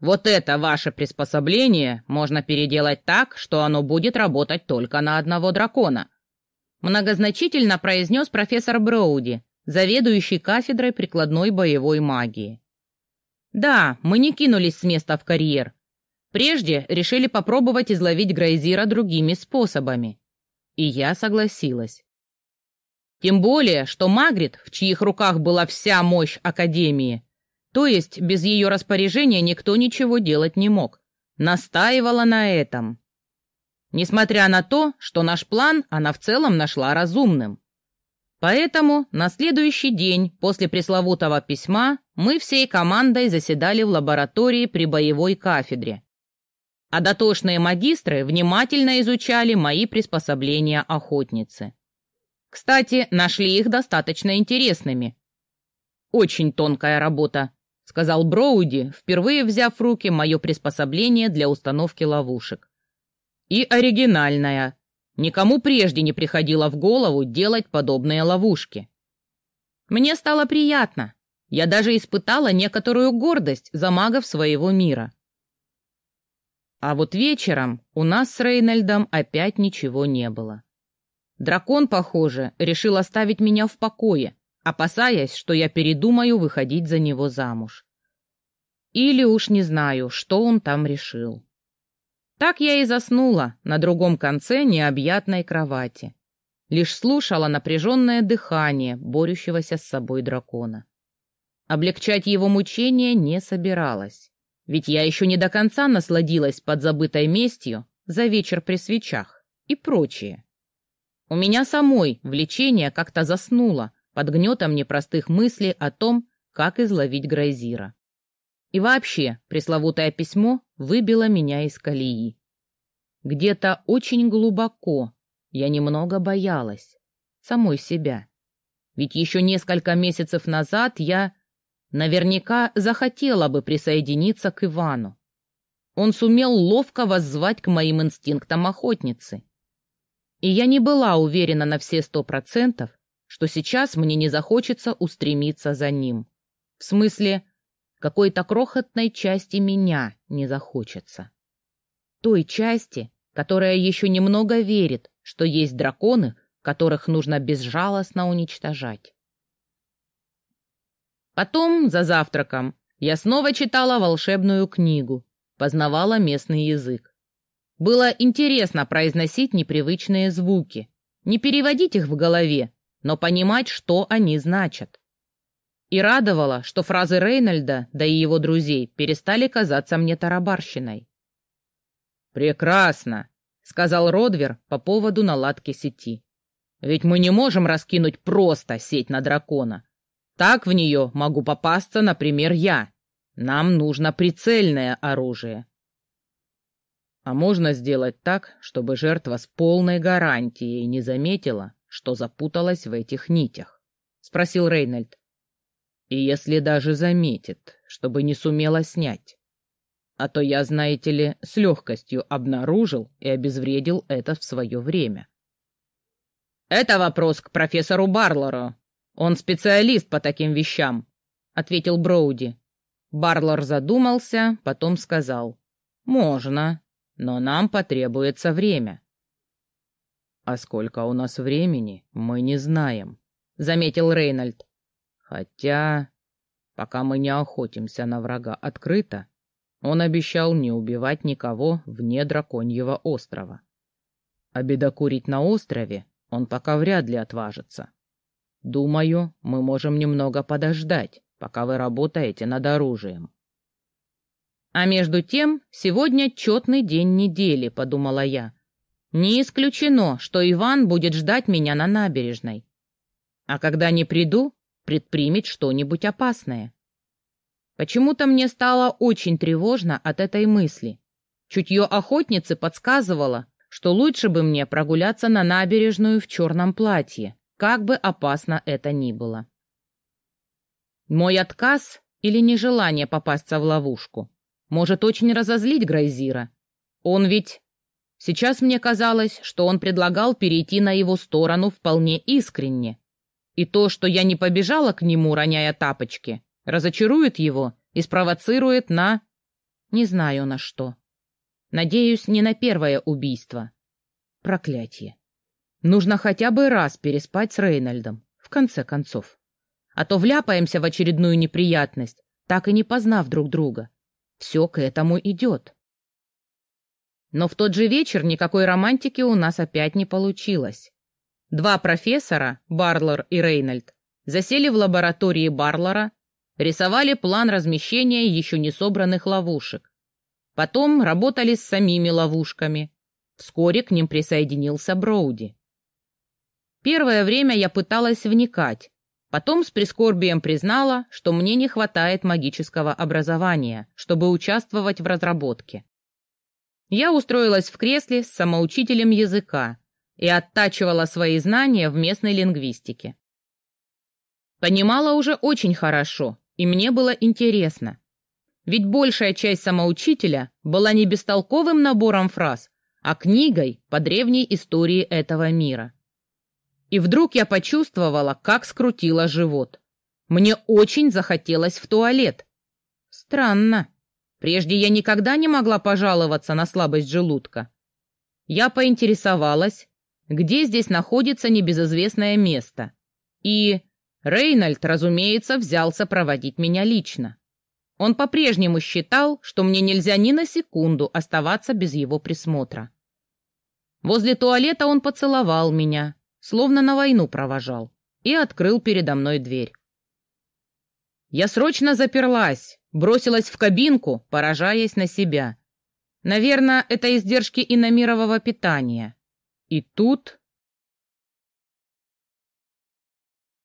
Вот это ваше приспособление можно переделать так, что оно будет работать только на одного дракона. Многозначительно произнес профессор Броуди, заведующий кафедрой прикладной боевой магии. Да, мы не кинулись с места в карьер. Прежде решили попробовать изловить Грейзира другими способами. И я согласилась. Тем более, что Магрит, в чьих руках была вся мощь Академии, то есть без ее распоряжения никто ничего делать не мог. Настаивала на этом. Несмотря на то, что наш план она в целом нашла разумным. Поэтому на следующий день после пресловутого письма мы всей командой заседали в лаборатории при боевой кафедре. А дотошные магистры внимательно изучали мои приспособления охотницы. Кстати, нашли их достаточно интересными. Очень тонкая работа, сказал Броуди, впервые взяв в руки мое приспособление для установки ловушек. И оригинальная. Никому прежде не приходило в голову делать подобные ловушки. Мне стало приятно. Я даже испытала некоторую гордость за магов своего мира. А вот вечером у нас с Рейнольдом опять ничего не было. Дракон, похоже, решил оставить меня в покое, опасаясь, что я передумаю выходить за него замуж. Или уж не знаю, что он там решил. Так я и заснула на другом конце необъятной кровати. Лишь слушала напряженное дыхание борющегося с собой дракона. Облегчать его мучения не собиралась, ведь я еще не до конца насладилась подзабытой местью за вечер при свечах и прочее. У меня самой влечение как-то заснуло, под гнетом непростых мыслей о том, как изловить Грайзира. И вообще, пресловутое письмо выбило меня из колеи. Где-то очень глубоко я немного боялась самой себя. Ведь еще несколько месяцев назад я наверняка захотела бы присоединиться к Ивану. Он сумел ловко воззвать к моим инстинктам охотницы. И я не была уверена на все сто процентов, что сейчас мне не захочется устремиться за ним. В смысле, какой-то крохотной части меня не захочется. Той части, которая еще немного верит, что есть драконы, которых нужно безжалостно уничтожать. Потом, за завтраком, я снова читала волшебную книгу, познавала местный язык. Было интересно произносить непривычные звуки, не переводить их в голове, но понимать, что они значат. И радовало, что фразы Рейнольда, да и его друзей, перестали казаться мне тарабарщиной. «Прекрасно», — сказал Родвер по поводу наладки сети. «Ведь мы не можем раскинуть просто сеть на дракона. Так в нее могу попасться, например, я. Нам нужно прицельное оружие». «А можно сделать так, чтобы жертва с полной гарантией не заметила, что запуталась в этих нитях?» — спросил Рейнольд. «И если даже заметит, чтобы не сумела снять. А то я, знаете ли, с легкостью обнаружил и обезвредил это в свое время». «Это вопрос к профессору Барлору. Он специалист по таким вещам», — ответил Броуди. Барлор задумался, потом сказал. «Можно, но нам потребуется время». «А сколько у нас времени, мы не знаем», — заметил Рейнольд. «Хотя, пока мы не охотимся на врага открыто, он обещал не убивать никого вне Драконьего острова. А бедокурить на острове он пока вряд ли отважится. Думаю, мы можем немного подождать, пока вы работаете над оружием». «А между тем, сегодня четный день недели», — подумала я. Не исключено, что Иван будет ждать меня на набережной. А когда не приду, предпримет что-нибудь опасное. Почему-то мне стало очень тревожно от этой мысли. Чутье охотницы подсказывало, что лучше бы мне прогуляться на набережную в черном платье, как бы опасно это ни было. Мой отказ или нежелание попасться в ловушку может очень разозлить Грайзира. Он ведь Сейчас мне казалось, что он предлагал перейти на его сторону вполне искренне. И то, что я не побежала к нему, роняя тапочки, разочарует его и спровоцирует на... Не знаю на что. Надеюсь, не на первое убийство. Проклятие. Нужно хотя бы раз переспать с Рейнольдом, в конце концов. А то вляпаемся в очередную неприятность, так и не познав друг друга. Все к этому идет. Но в тот же вечер никакой романтики у нас опять не получилось. Два профессора, Барлор и Рейнольд, засели в лаборатории Барлора, рисовали план размещения еще не собранных ловушек. Потом работали с самими ловушками. Вскоре к ним присоединился Броуди. Первое время я пыталась вникать, потом с прискорбием признала, что мне не хватает магического образования, чтобы участвовать в разработке. Я устроилась в кресле с самоучителем языка и оттачивала свои знания в местной лингвистике. Понимала уже очень хорошо, и мне было интересно. Ведь большая часть самоучителя была не бестолковым набором фраз, а книгой по древней истории этого мира. И вдруг я почувствовала, как скрутила живот. Мне очень захотелось в туалет. Странно. Прежде я никогда не могла пожаловаться на слабость желудка. Я поинтересовалась, где здесь находится небезызвестное место. И Рейнольд, разумеется, взялся проводить меня лично. Он по-прежнему считал, что мне нельзя ни на секунду оставаться без его присмотра. Возле туалета он поцеловал меня, словно на войну провожал, и открыл передо мной дверь. Я срочно заперлась, бросилась в кабинку, поражаясь на себя. Наверное, это издержки иномирового питания. И тут